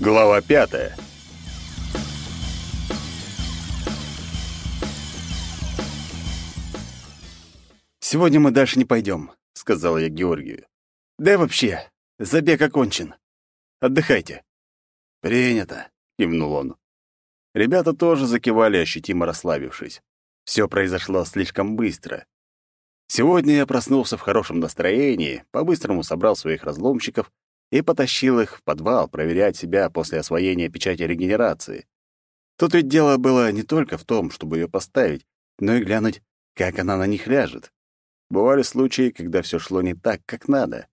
Глава пятая. «Сегодня мы дальше не пойдем», — сказал я Георгию. «Да вообще, забег окончен. Отдыхайте». «Принято», — кивнул он. Ребята тоже закивали, ощутимо расслабившись. Все произошло слишком быстро. Сегодня я проснулся в хорошем настроении, по-быстрому собрал своих разломщиков и потащил их в подвал проверять себя после освоения печати регенерации. Тут ведь дело было не только в том, чтобы ее поставить, но и глянуть, как она на них ляжет. Бывали случаи, когда все шло не так, как надо.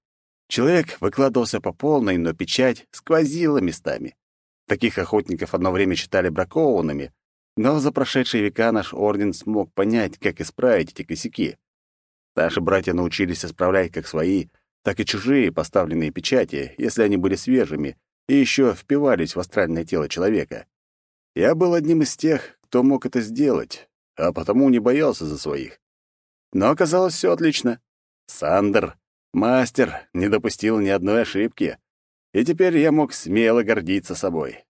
Человек выкладывался по полной, но печать сквозила местами. Таких охотников одно время считали бракованными, но за прошедшие века наш орден смог понять, как исправить эти косяки. Наши братья научились исправлять как свои, так и чужие поставленные печати, если они были свежими и еще впивались в астральное тело человека. Я был одним из тех, кто мог это сделать, а потому не боялся за своих. Но оказалось все отлично. Сандер, мастер, не допустил ни одной ошибки, и теперь я мог смело гордиться собой.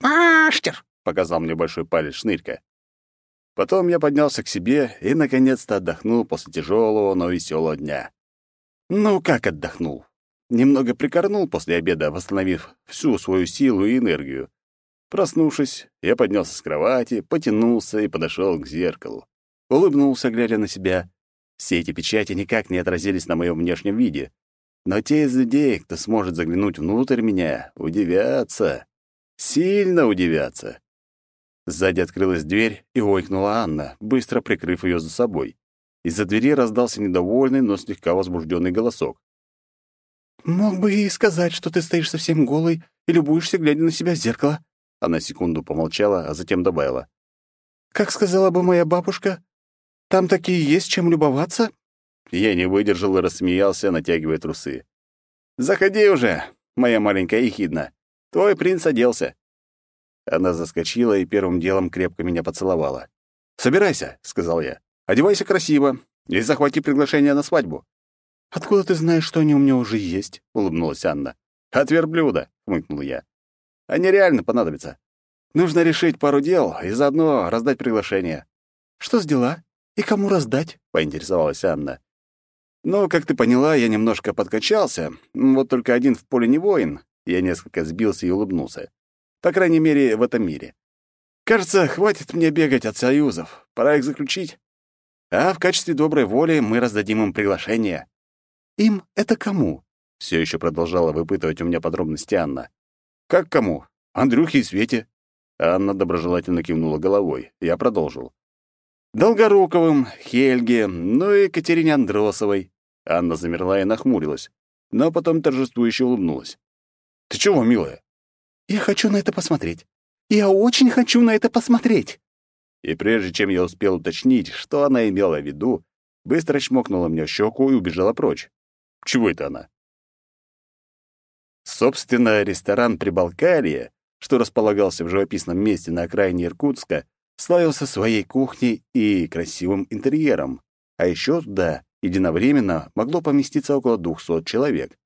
«Мастер!» — показал мне большой палец шнырька. Потом я поднялся к себе и, наконец-то, отдохнул после тяжелого, но веселого дня. Ну, как отдохнул? Немного прикорнул после обеда, восстановив всю свою силу и энергию. Проснувшись, я поднялся с кровати, потянулся и подошел к зеркалу. Улыбнулся, глядя на себя. Все эти печати никак не отразились на моем внешнем виде. Но те из людей, кто сможет заглянуть внутрь меня, удивятся. Сильно удивятся. Сзади открылась дверь, и ойкнула Анна, быстро прикрыв ее за собой. Из-за двери раздался недовольный, но слегка возбужденный голосок. «Мог бы и сказать, что ты стоишь совсем голый и любуешься, глядя на себя в зеркало». Она секунду помолчала, а затем добавила. «Как сказала бы моя бабушка, там такие есть чем любоваться?» Я не выдержал и рассмеялся, натягивая трусы. «Заходи уже, моя маленькая ехидна. Твой принц оделся». Она заскочила и первым делом крепко меня поцеловала. «Собирайся», — сказал я. Одевайся красиво и захвати приглашение на свадьбу». «Откуда ты знаешь, что они у меня уже есть?» — улыбнулась Анна. «От верблюда», — хмыкнул я. «Они реально понадобятся. Нужно решить пару дел и заодно раздать приглашение». «Что с дела? И кому раздать?» — поинтересовалась Анна. «Ну, как ты поняла, я немножко подкачался. Вот только один в поле не воин». Я несколько сбился и улыбнулся. По крайней мере, в этом мире. «Кажется, хватит мне бегать от союзов. Пора их заключить». А в качестве доброй воли мы раздадим им приглашение. Им это кому? Все еще продолжала выпытывать у меня подробности Анна. Как кому? Андрюхе и Свете. Анна доброжелательно кивнула головой. Я продолжил. Долгоруковым, Хельге, ну и Катерине Андросовой. Анна замерла и нахмурилась, но потом торжествующе улыбнулась. «Ты чего, милая?» «Я хочу на это посмотреть. Я очень хочу на это посмотреть!» И прежде чем я успел уточнить, что она имела в виду, быстро чмокнула мне щеку и убежала прочь. Чего это она? Собственно, ресторан «Прибалкария», что располагался в живописном месте на окраине Иркутска, славился своей кухней и красивым интерьером. А еще туда единовременно могло поместиться около двухсот человек.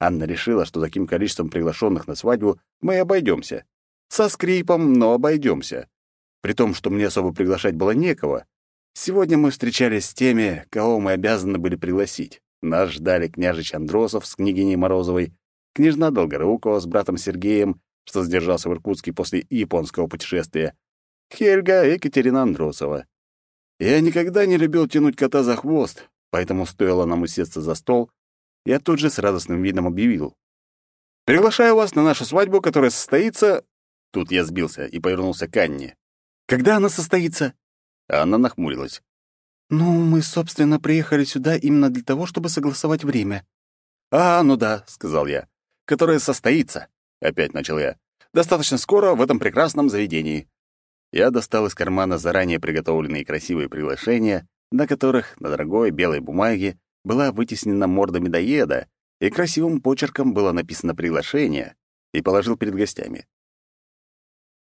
Анна решила, что таким количеством приглашенных на свадьбу мы обойдемся. Со скрипом, но обойдемся при том, что мне особо приглашать было некого. Сегодня мы встречались с теми, кого мы обязаны были пригласить. Нас ждали княжич Андросов с княгиней Морозовой, княжна Долгорукова с братом Сергеем, что сдержался в Иркутске после японского путешествия, Хельга и Екатерина Андросова. Я никогда не любил тянуть кота за хвост, поэтому стоило нам усесться за стол, я тут же с радостным видом объявил. «Приглашаю вас на нашу свадьбу, которая состоится...» Тут я сбился и повернулся к Анне. Когда она состоится?» Анна нахмурилась. «Ну, мы, собственно, приехали сюда именно для того, чтобы согласовать время». «А, ну да», — сказал я. «Которое состоится», — опять начал я. «Достаточно скоро в этом прекрасном заведении». Я достал из кармана заранее приготовленные красивые приглашения, на которых на дорогой белой бумаге была вытеснена морда медоеда, и красивым почерком было написано приглашение, и положил перед гостями.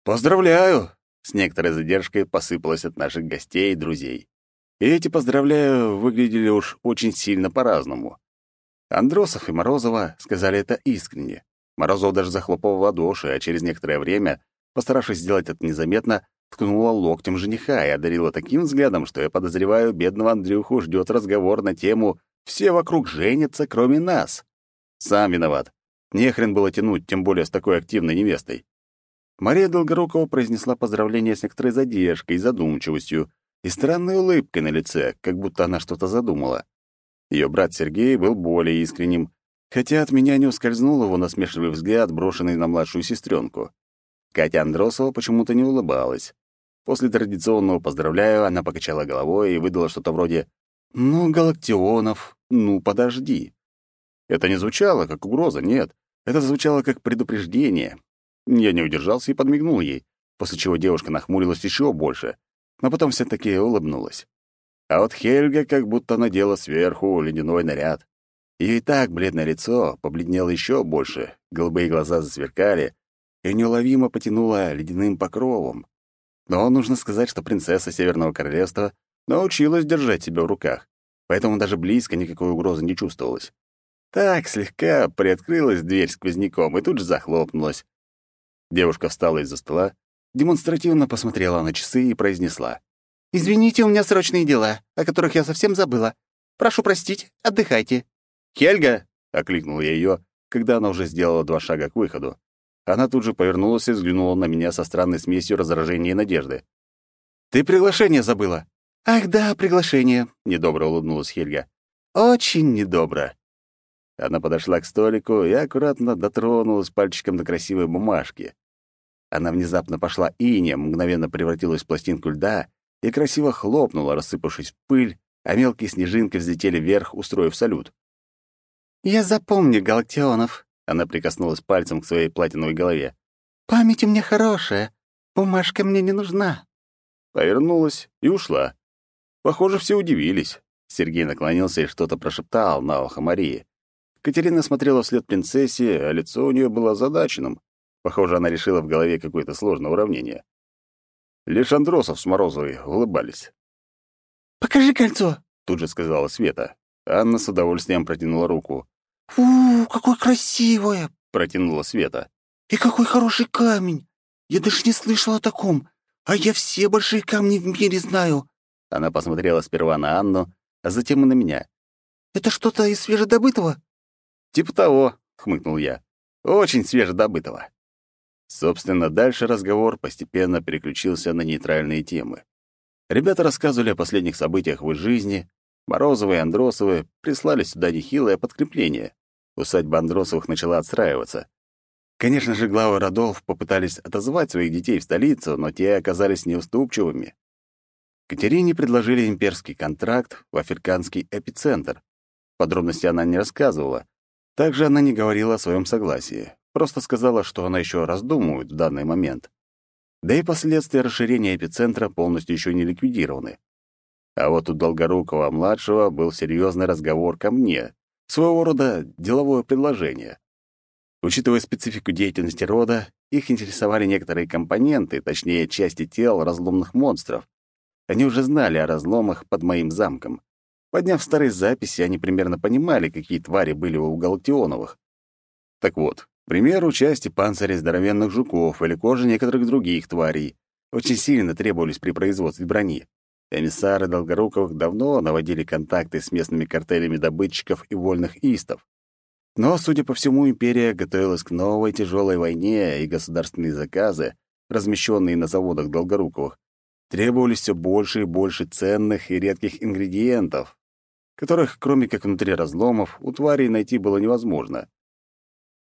«Поздравляю!» С некоторой задержкой посыпалось от наших гостей и друзей. И эти, поздравляю, выглядели уж очень сильно по-разному. Андросов и Морозова сказали это искренне. Морозов даже захлопал в ладоши, а через некоторое время, постаравшись сделать это незаметно, ткнула локтем жениха и одарила таким взглядом, что я подозреваю, бедного Андрюху ждет разговор на тему «Все вокруг женятся, кроме нас». Сам виноват. Не хрен было тянуть, тем более с такой активной невестой. Мария Долгорукова произнесла поздравление с некоторой задержкой задумчивостью и странной улыбкой на лице, как будто она что-то задумала. Ее брат Сергей был более искренним, хотя от меня не ускользнул его насмешливый взгляд, брошенный на младшую сестренку. Катя Андросова почему-то не улыбалась. После традиционного «поздравляю» она покачала головой и выдала что-то вроде «Ну, Галактионов, ну, подожди». Это не звучало как угроза, нет. Это звучало как предупреждение. Я не удержался и подмигнул ей, после чего девушка нахмурилась еще больше, но потом все таки улыбнулась. А вот Хельга как будто надела сверху ледяной наряд. Ее и так бледное лицо побледнело еще больше, голубые глаза засверкали, и неуловимо потянуло ледяным покровом. Но нужно сказать, что принцесса Северного Королевства научилась держать себя в руках, поэтому даже близко никакой угрозы не чувствовалось. Так слегка приоткрылась дверь сквозняком и тут же захлопнулась. Девушка встала из-за стола, демонстративно посмотрела на часы и произнесла. «Извините, у меня срочные дела, о которых я совсем забыла. Прошу простить, отдыхайте». «Хельга!» — окликнул я ее, когда она уже сделала два шага к выходу. Она тут же повернулась и взглянула на меня со странной смесью раздражения и надежды. «Ты приглашение забыла?» «Ах да, приглашение», — недобро улыбнулась Хельга. «Очень недобро». Она подошла к столику и аккуратно дотронулась пальчиком до красивой бумажки. Она внезапно пошла инем, мгновенно превратилась в пластинку льда и красиво хлопнула, рассыпавшись в пыль, а мелкие снежинки взлетели вверх, устроив салют. «Я запомню, Галактионов», — она прикоснулась пальцем к своей платиновой голове. «Память у меня хорошая, бумажка мне не нужна». Повернулась и ушла. Похоже, все удивились. Сергей наклонился и что-то прошептал на ухо Марии. Катерина смотрела вслед принцессе, а лицо у нее было озадаченным. Похоже, она решила в голове какое-то сложное уравнение. Лишь Андросов с Морозовой улыбались. «Покажи кольцо», — тут же сказала Света. Анна с удовольствием протянула руку. «У, какое красивое!» — протянула Света. «И какой хороший камень! Я даже не слышала о таком, а я все большие камни в мире знаю!» Она посмотрела сперва на Анну, а затем и на меня. «Это что-то из свежедобытого?» «Типа того», — хмыкнул я. «Очень свежедобытого». Собственно, дальше разговор постепенно переключился на нейтральные темы. Ребята рассказывали о последних событиях в их жизни. Морозовы и Андросовы прислали сюда нехилое подкрепление. Усадьба Андросовых начала отстраиваться. Конечно же, главы родов попытались отозвать своих детей в столицу, но те оказались неуступчивыми. Катерине предложили имперский контракт в африканский эпицентр. Подробности она не рассказывала, также она не говорила о своем согласии, просто сказала, что она еще раздумывает в данный момент. Да и последствия расширения эпицентра полностью еще не ликвидированы. А вот у Долгорукова-младшего был серьезный разговор ко мне, своего рода деловое предложение. Учитывая специфику деятельности рода, их интересовали некоторые компоненты, точнее, части тел разломных монстров. Они уже знали о разломах под моим замком. Подняв старые записи, они примерно понимали, какие твари были у Галактионовых. Так вот, к примеру, части панциря здоровенных жуков или кожи некоторых других тварей очень сильно требовались при производстве брони. Эмиссары Долгоруковых давно наводили контакты с местными картелями добытчиков и вольных истов. Но, судя по всему, империя готовилась к новой тяжелой войне, и государственные заказы, размещенные на заводах Долгоруковых, требовались все больше и больше ценных и редких ингредиентов, которых, кроме как внутри разломов, у тварей найти было невозможно.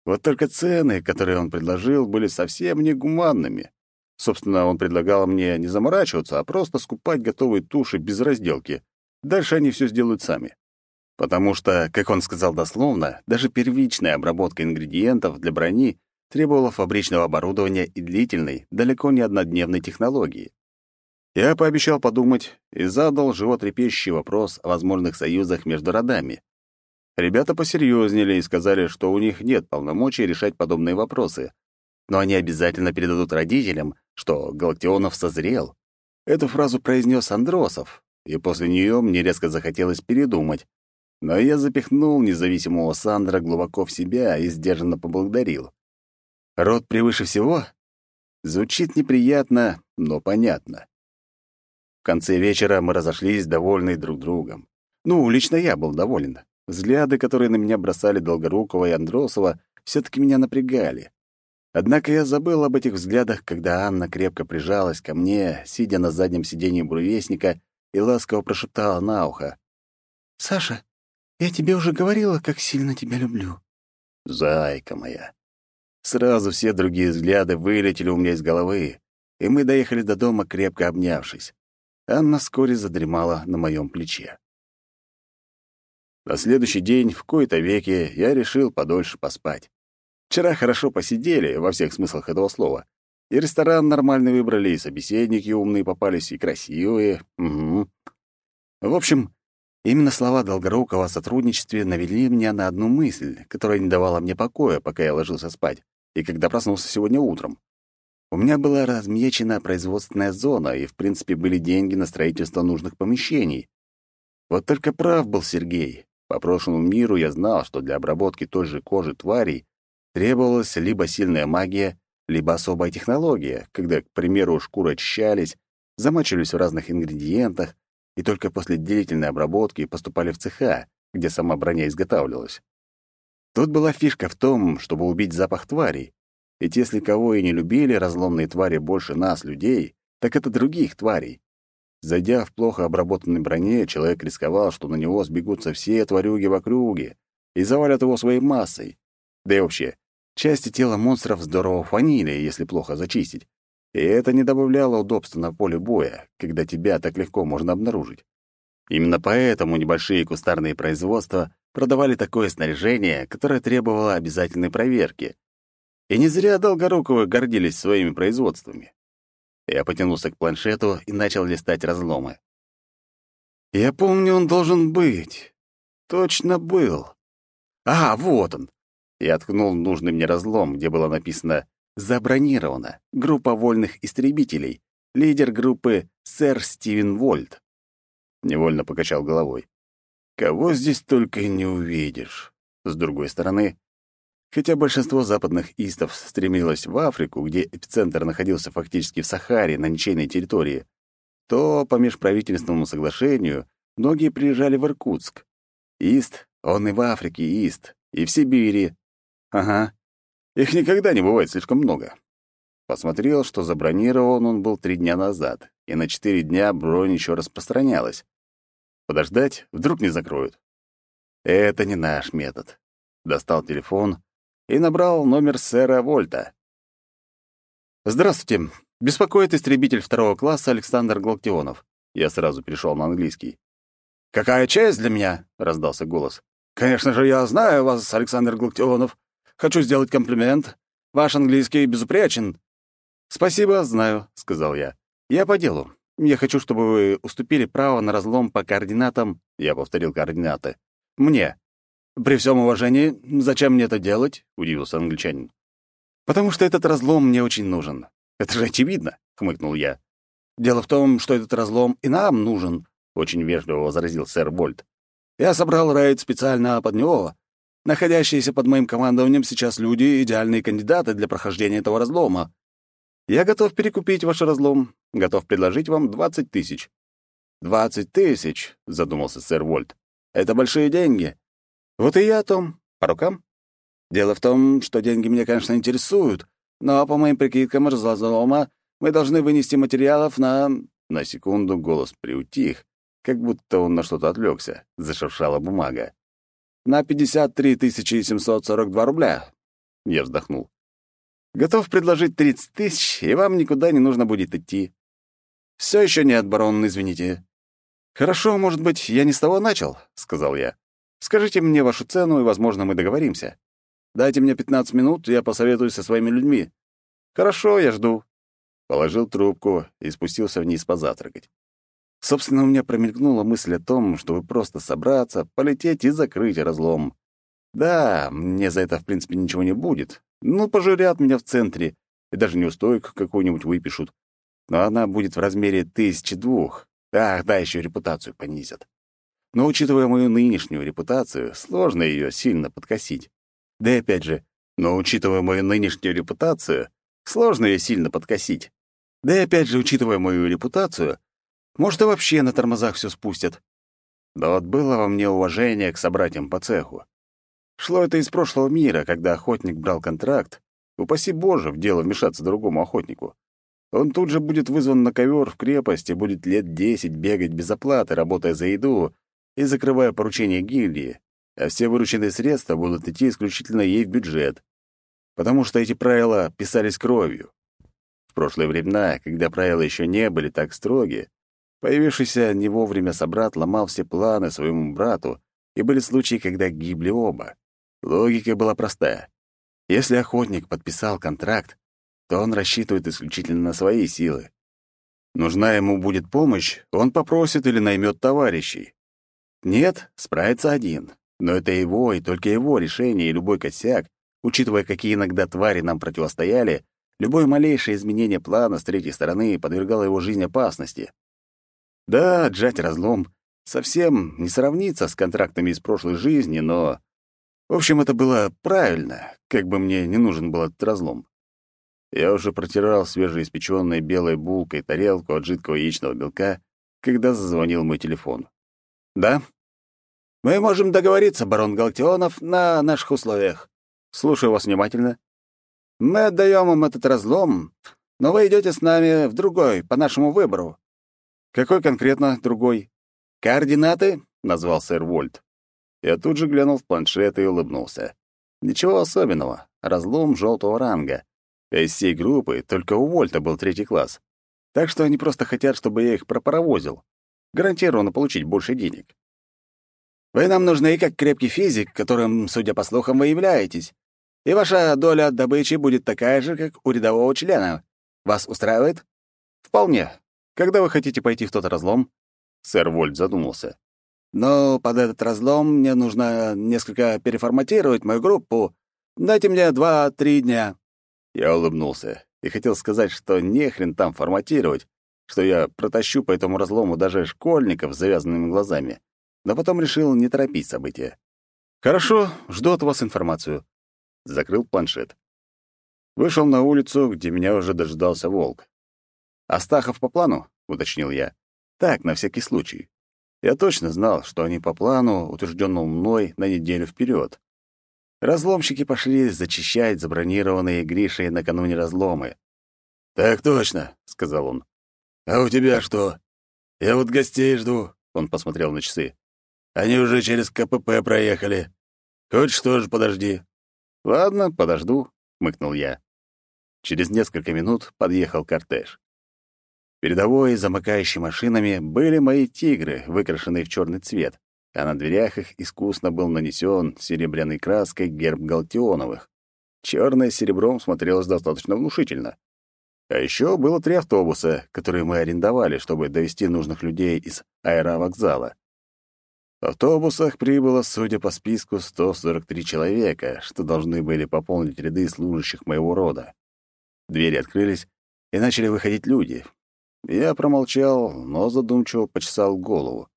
Вот только цены, которые он предложил, были совсем негуманными. Собственно, он предлагал мне не заморачиваться, а просто скупать готовые туши без разделки. Дальше они все сделают сами. Потому что, как он сказал дословно, даже первичная обработка ингредиентов для брони требовала фабричного оборудования и длительной, далеко не однодневной технологии. Я пообещал подумать и задал животрепещущий вопрос о возможных союзах между родами. Ребята посерьезнели и сказали, что у них нет полномочий решать подобные вопросы, но они обязательно передадут родителям, что Галактионов созрел. Эту фразу произнес Андросов, и после нее мне резко захотелось передумать. Но я запихнул независимого Сандра глубоко в себя и сдержанно поблагодарил. Род превыше всего? Звучит неприятно, но понятно. В конце вечера мы разошлись, довольные друг другом. Ну, лично я был доволен. Взгляды, которые на меня бросали Долгорукова и Андросова, все таки меня напрягали. Однако я забыл об этих взглядах, когда Анна крепко прижалась ко мне, сидя на заднем сиденье буревестника, и ласково прошептала на ухо. «Саша, я тебе уже говорила, как сильно тебя люблю». Зайка моя. Сразу все другие взгляды вылетели у меня из головы, и мы доехали до дома, крепко обнявшись. Анна вскоре задремала на моем плече. На следующий день, в кои-то веке, я решил подольше поспать. Вчера хорошо посидели, во всех смыслах этого слова. И ресторан нормальный выбрали, и собеседники умные попались, и красивые. Угу. В общем, именно слова Долгорукова о сотрудничестве навели меня на одну мысль, которая не давала мне покоя, пока я ложился спать, и когда проснулся сегодня утром. У меня была размечена производственная зона, и, в принципе, были деньги на строительство нужных помещений. Вот только прав был Сергей. По прошлому миру я знал, что для обработки той же кожи тварей требовалась либо сильная магия, либо особая технология, когда, к примеру, шкуры очищались, замачивались в разных ингредиентах и только после длительной обработки поступали в цеха, где сама броня изготавливалась. Тут была фишка в том, чтобы убить запах тварей. Ведь если кого и не любили разломные твари больше нас, людей, так это других тварей. Зайдя в плохо обработанной броне, человек рисковал, что на него сбегутся все тварюги в округе и завалят его своей массой. Да и вообще, Части тела монстров здорово фанили, если плохо зачистить. И это не добавляло удобства на поле боя, когда тебя так легко можно обнаружить. Именно поэтому небольшие кустарные производства продавали такое снаряжение, которое требовало обязательной проверки. И не зря Долгоруковы гордились своими производствами. Я потянулся к планшету и начал листать разломы. Я помню, он должен быть. Точно был. А, вот он. Я ткнул нужный мне разлом, где было написано «Забронировано. Группа вольных истребителей. Лидер группы сэр Стивен Вольт». Невольно покачал головой. Кого здесь только не увидишь. С другой стороны, хотя большинство западных истов стремилось в Африку, где эпицентр находился фактически в Сахаре, на ничейной территории, то по межправительственному соглашению многие приезжали в Иркутск. Ист, он и в Африке Ист, и в Сибири, Ага. Их никогда не бывает слишком много. Посмотрел, что забронирован он был три дня назад, и на четыре дня бронь еще распространялась. Подождать, вдруг не закроют. Это не наш метод. Достал телефон и набрал номер сэра Вольта. «Здравствуйте. Беспокоит истребитель второго класса Александр Галактионов». Я сразу перешел на английский. «Какая честь для меня!» — раздался голос. «Конечно же, я знаю вас, Александр Галактионов. Хочу сделать комплимент. Ваш английский безупречен». «Спасибо, знаю», — сказал я. «Я по делу. Я хочу, чтобы вы уступили право на разлом по координатам...» Я повторил координаты. «Мне». «При всем уважении, зачем мне это делать?» — удивился англичанин. «Потому что этот разлом мне очень нужен. Это же очевидно», — хмыкнул я. «Дело в том, что этот разлом и нам нужен», — очень вежливо возразил сэр Вольт. «Я собрал рейд специально под него, Находящиеся под моим командованием сейчас люди — идеальные кандидаты для прохождения этого разлома. Я готов перекупить ваш разлом, готов предложить вам двадцать тысяч». «Двадцать тысяч», — задумался сэр Вольт. «Это большие деньги». «Вот и я о том. По рукам?» «Дело в том, что деньги меня, конечно, интересуют, но, по моим прикидкам разлома, мы должны вынести материалов на...» На секунду голос приутих, как будто он на что-то отвлекся. Зашуршала бумага на 53 742 рубля. Я вздохнул. Готов предложить 30 тысяч, и вам никуда не нужно будет идти. Все еще нет, барон, извините. Хорошо, может быть, я не с того начал, сказал я. Скажите мне вашу цену, и, возможно, мы договоримся. Дайте мне 15 минут, я посоветуюсь со своими людьми. Хорошо, я жду. Положил трубку и спустился вниз позавтракать. Собственно, у меня промелькнула мысль о том, чтобы просто собраться, полететь и закрыть разлом. Да, мне за это, в принципе, ничего не будет. Ну, пожурят меня в центре, и даже неустойку какую-нибудь выпишут. Но она будет в размере тысячи двух. Ах, да, еще репутацию понизят. Но, учитывая мою нынешнюю репутацию, сложно ее сильно подкосить. Да и опять же, Но, учитывая мою нынешнюю репутацию, сложно ее сильно подкосить. Да и опять же, учитывая мою репутацию, может, и вообще на тормозах все спустят. Да вот было во мне уважение к собратьям по цеху. Шло это из прошлого мира, когда охотник брал контракт. Упаси Боже, в дело вмешаться другому охотнику. Он тут же будет вызван на ковер в крепость и будет лет десять бегать без оплаты, работая за еду и закрывая поручения гильдии, а все вырученные средства будут идти исключительно ей в бюджет. Потому что эти правила писались кровью. В прошлые времена, когда правила еще не были так строги, появившийся не вовремя собрат ломал все планы своему брату, и были случаи, когда гибли оба. Логика была простая. Если охотник подписал контракт, то он рассчитывает исключительно на свои силы. Нужна ему будет помощь, он попросит или наймет товарищей. Нет, справится один. Но это его и только его решение и любой косяк, учитывая, какие иногда твари нам противостояли, любое малейшее изменение плана с третьей стороны подвергало его жизнь опасности. Да, отжать разлом совсем не сравнится с контрактами из прошлой жизни, но в общем, это было правильно, как бы мне не нужен был этот разлом. Я уже протирал свежеиспечённой белой булкой тарелку от жидкого яичного белка, когда зазвонил мой телефон. «Да?» «Мы можем договориться, барон Галтионов, на наших условиях. Слушаю вас внимательно. Мы отдаем им этот разлом, но вы идете с нами в другой, по нашему выбору». «Какой конкретно другой?» «Координаты?» — назвал сэр Вольт. Я тут же глянул в планшет и улыбнулся. Ничего особенного. Разлом желтого ранга. Из всей группы только у Вольта был третий класс. Так что они просто хотят, чтобы я их пропаровозил. Гарантированно получить больше денег. Вы нам нужны как крепкий физик, которым, судя по слухам, вы являетесь. И ваша доля от добычи будет такая же, как у рядового члена. Вас устраивает? Вполне. Когда вы хотите пойти в тот разлом? Сэр Вольт задумался. Но под этот разлом мне нужно несколько переформатировать мою группу. Дайте мне два-три дня». Я улыбнулся и хотел сказать, что не хрен там форматировать, что я протащу по этому разлому даже школьников с завязанными глазами. Но потом решил не торопить события. «Хорошо, жду от вас информацию». Закрыл планшет. Вышел на улицу, где меня уже дождался волк. «Астахов по плану?» — уточнил я. «Так, на всякий случай. Я точно знал, что они по плану, утвержденному мной на неделю вперед. Разломщики пошли зачищать забронированные Гришей накануне разломы. «Так точно», — сказал он. «А у тебя что? Я вот гостей жду», — он посмотрел на часы. «Они уже через КПП проехали. Хочешь, тоже подожди». «Ладно, подожду», — мыкнул я. Через несколько минут подъехал кортеж. Передовой, замыкающий машинами, были мои тигры, выкрашенные в черный цвет, а на дверях их искусно был нанесен серебряной краской герб Галтионовых. Черное серебром смотрелось достаточно внушительно. А еще было три автобуса, которые мы арендовали, чтобы довести нужных людей из аэровокзала. Автобусах прибыло, судя по списку, 143 человека, что должны были пополнить ряды служащих моего рода. Двери открылись, и начали выходить люди, я промолчал, но задумчиво почесал голову.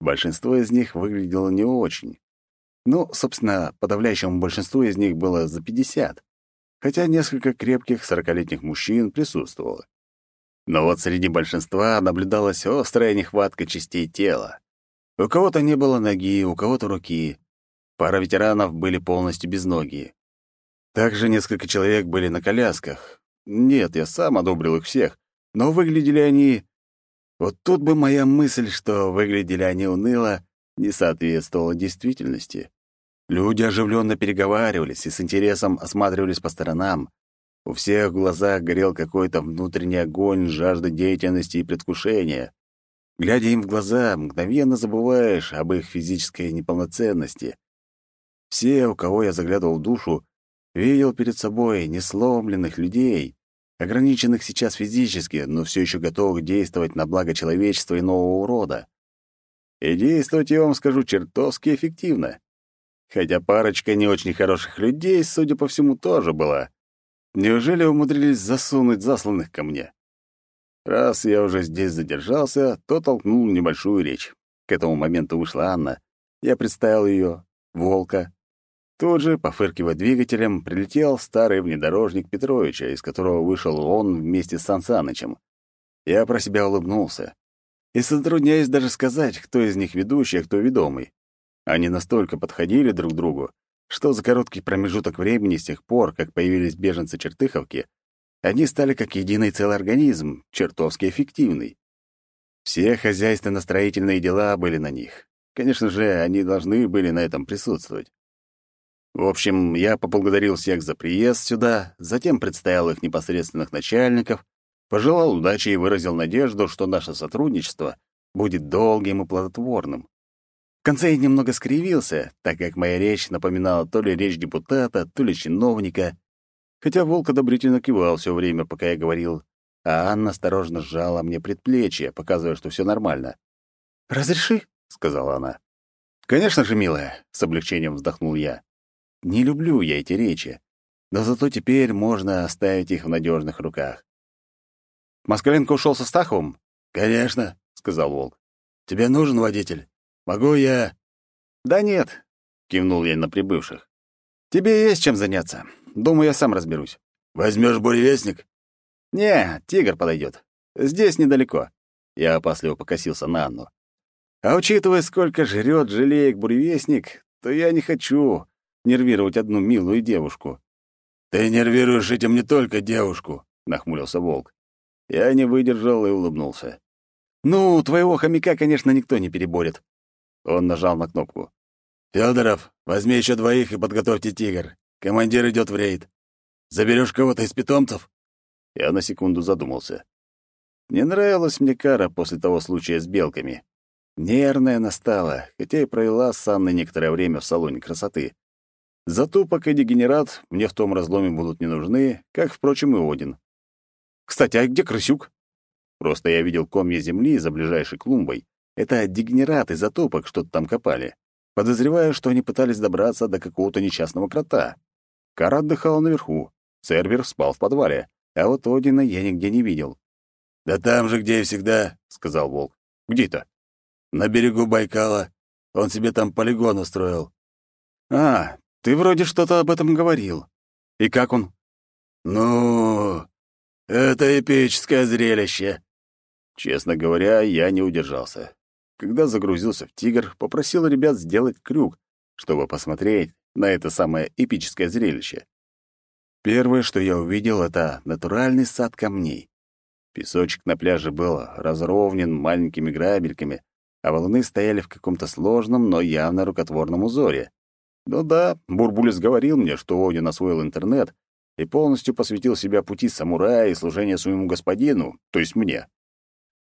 Большинство из них выглядело не очень. Ну, собственно, подавляющему большинству из них было за пятьдесят, хотя несколько крепких сорокалетних мужчин присутствовало. Но вот среди большинства наблюдалась острая нехватка частей тела. У кого-то не было ноги, у кого-то руки. Пара ветеранов были полностью без ноги. Также несколько человек были на колясках. Нет, я сам одобрил их всех, но выглядели они... Вот тут бы моя мысль, что выглядели они уныло, не соответствовала действительности. Люди оживленно переговаривались и с интересом осматривались по сторонам. У всех в глазах горел какой-то внутренний огонь, жажда деятельности и предвкушения. Глядя им в глаза, мгновенно забываешь об их физической неполноценности. Все, у кого я заглядывал в душу, видел перед собой несломленных людей, ограниченных сейчас физически, но все еще готовых действовать на благо человечества и нового рода. И действовать, я вам скажу, чертовски эффективно. Хотя парочка не очень хороших людей, судя по всему, тоже была. Неужели умудрились засунуть засланных ко мне? Раз я уже здесь задержался, то толкнул небольшую речь. К этому моменту вышла Анна. Я представил ее, Волка. Тут же, пофыркивая двигателем, прилетел старый внедорожник Петровича, из которого вышел он вместе с Сан Санычем. Я про себя улыбнулся. И затрудняюсь даже сказать, кто из них ведущий, а кто ведомый. Они настолько подходили друг к другу, что за короткий промежуток времени с тех пор, как появились беженцы-чертыховки, они стали как единый целый организм, чертовски эффективный. Все хозяйственно-строительные дела были на них. Конечно же, они должны были на этом присутствовать. В общем, я поблагодарил всех за приезд сюда, затем представил их непосредственных начальников, пожелал удачи и выразил надежду, что наше сотрудничество будет долгим и плодотворным. В конце я немного скривился, так как моя речь напоминала то ли речь депутата, то ли чиновника, хотя Волк одобрительно кивал все время, пока я говорил, а Анна осторожно сжала мне предплечье, показывая, что все нормально. «Разреши?» — сказала она. «Конечно же, милая», — с облегчением вздохнул я. «Не люблю я эти речи, но зато теперь можно оставить их в надежных руках». «Москаленко ушел со Стаховым?» «Конечно», — сказал Волк. «Тебе нужен водитель?» Могу я...» «Да нет», — кивнул я на прибывших. «Тебе есть чем заняться. Думаю, я сам разберусь». Возьмешь буревестник?» «Не, тигр подойдет. Здесь недалеко». Я опасливо покосился на Анну. «А учитывая, сколько жрет жалеек буревестник, то я не хочу нервировать одну милую девушку». «Ты нервируешь этим не только девушку», — нахмурился Волк. Я не выдержал и улыбнулся. «Ну, твоего хомяка, конечно, никто не переборет. Он нажал на кнопку. «Фёдоров, возьми еще двоих и подготовьте тигр. Командир идет в рейд. Заберешь кого-то из питомцев?» Я на секунду задумался. Не нравилась мне кара после того случая с белками. Нервная настала, хотя и провела с Анной некоторое время в салоне красоты. Затупок и дегенерат мне в том разломе будут не нужны, как, впрочем, и Один. Кстати, а где крысюк? Просто я видел комья земли за ближайшей клумбой, это дегенераты затопок что-то там копали. Подозреваю, что они пытались добраться до какого-то несчастного крота. Кара отдыхала наверху, Цербер спал в подвале, а вот Одина я нигде не видел. «Да там же, где и всегда», — сказал Волк. «Где это?» «На берегу Байкала. Он себе там полигон устроил». «А, ты вроде что-то об этом говорил. И как он?» «Ну, это эпическое зрелище». Честно говоря, я не удержался когда загрузился в «Тигр», попросил ребят сделать крюк, чтобы посмотреть на это самое эпическое зрелище. Первое, что я увидел, — это натуральный сад камней. Песочек на пляже был разровнен маленькими грабельками, а волны стояли в каком-то сложном, но явно рукотворном узоре. Ну да, Бурбулис говорил мне, что Один освоил интернет и полностью посвятил себя пути самурая и служения своему господину, то есть мне.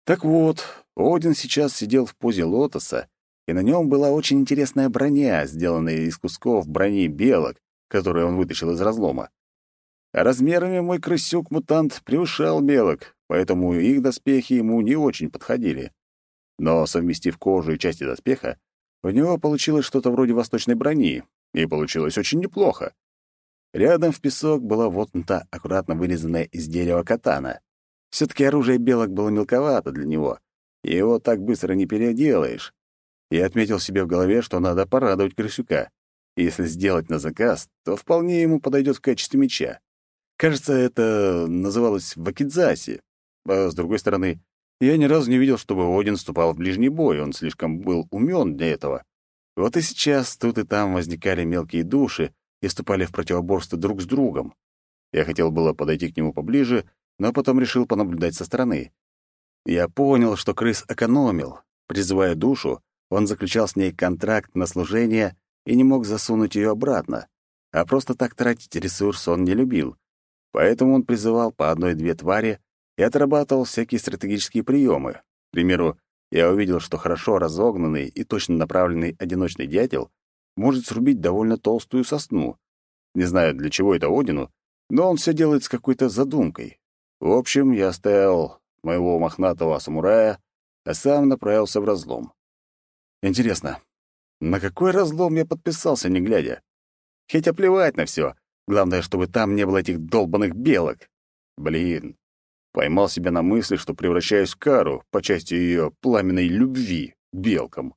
Так вот, один сейчас сидел в позе лотоса, и на нем была очень интересная броня, сделанная из кусков брони белок, которую он вытащил из разлома. Размерами мой крысюк-мутант превышал белок, поэтому их доспехи ему не очень подходили. Но, совместив кожу и части доспеха, у него получилось что-то вроде восточной брони, и получилось очень неплохо. Рядом в песок была воткнута аккуратно вырезанная из дерева катана. Все-таки оружие белок было мелковато для него, и его так быстро не переделаешь. Я отметил себе в голове, что надо порадовать крысюка. Если сделать на заказ, то вполне ему подойдет в качестве меча. Кажется, это называлось вакидзаси. А с другой стороны, я ни разу не видел, чтобы Один вступал в ближний бой, он слишком был умен для этого. Вот и сейчас тут и там возникали мелкие души и вступали в противоборство друг с другом. Я хотел было подойти к нему поближе, но потом решил понаблюдать со стороны. Я понял, что крыс экономил. Призывая душу, он заключал с ней контракт на служение и не мог засунуть ее обратно. А просто так тратить ресурс он не любил. Поэтому он призывал по одной-две твари и отрабатывал всякие стратегические приемы. К примеру, я увидел, что хорошо разогнанный и точно направленный одиночный дятел может срубить довольно толстую сосну. Не знаю, для чего это Одину, но он все делает с какой-то задумкой. В общем, я оставил моего мохнатого самурая, а сам направился в разлом. Интересно, на какой разлом я подписался, не глядя? Хотя плевать на все. Главное, чтобы там не было этих долбанных белок. Блин, поймал себя на мысли, что превращаюсь в кару по части ее пламенной любви к белкам.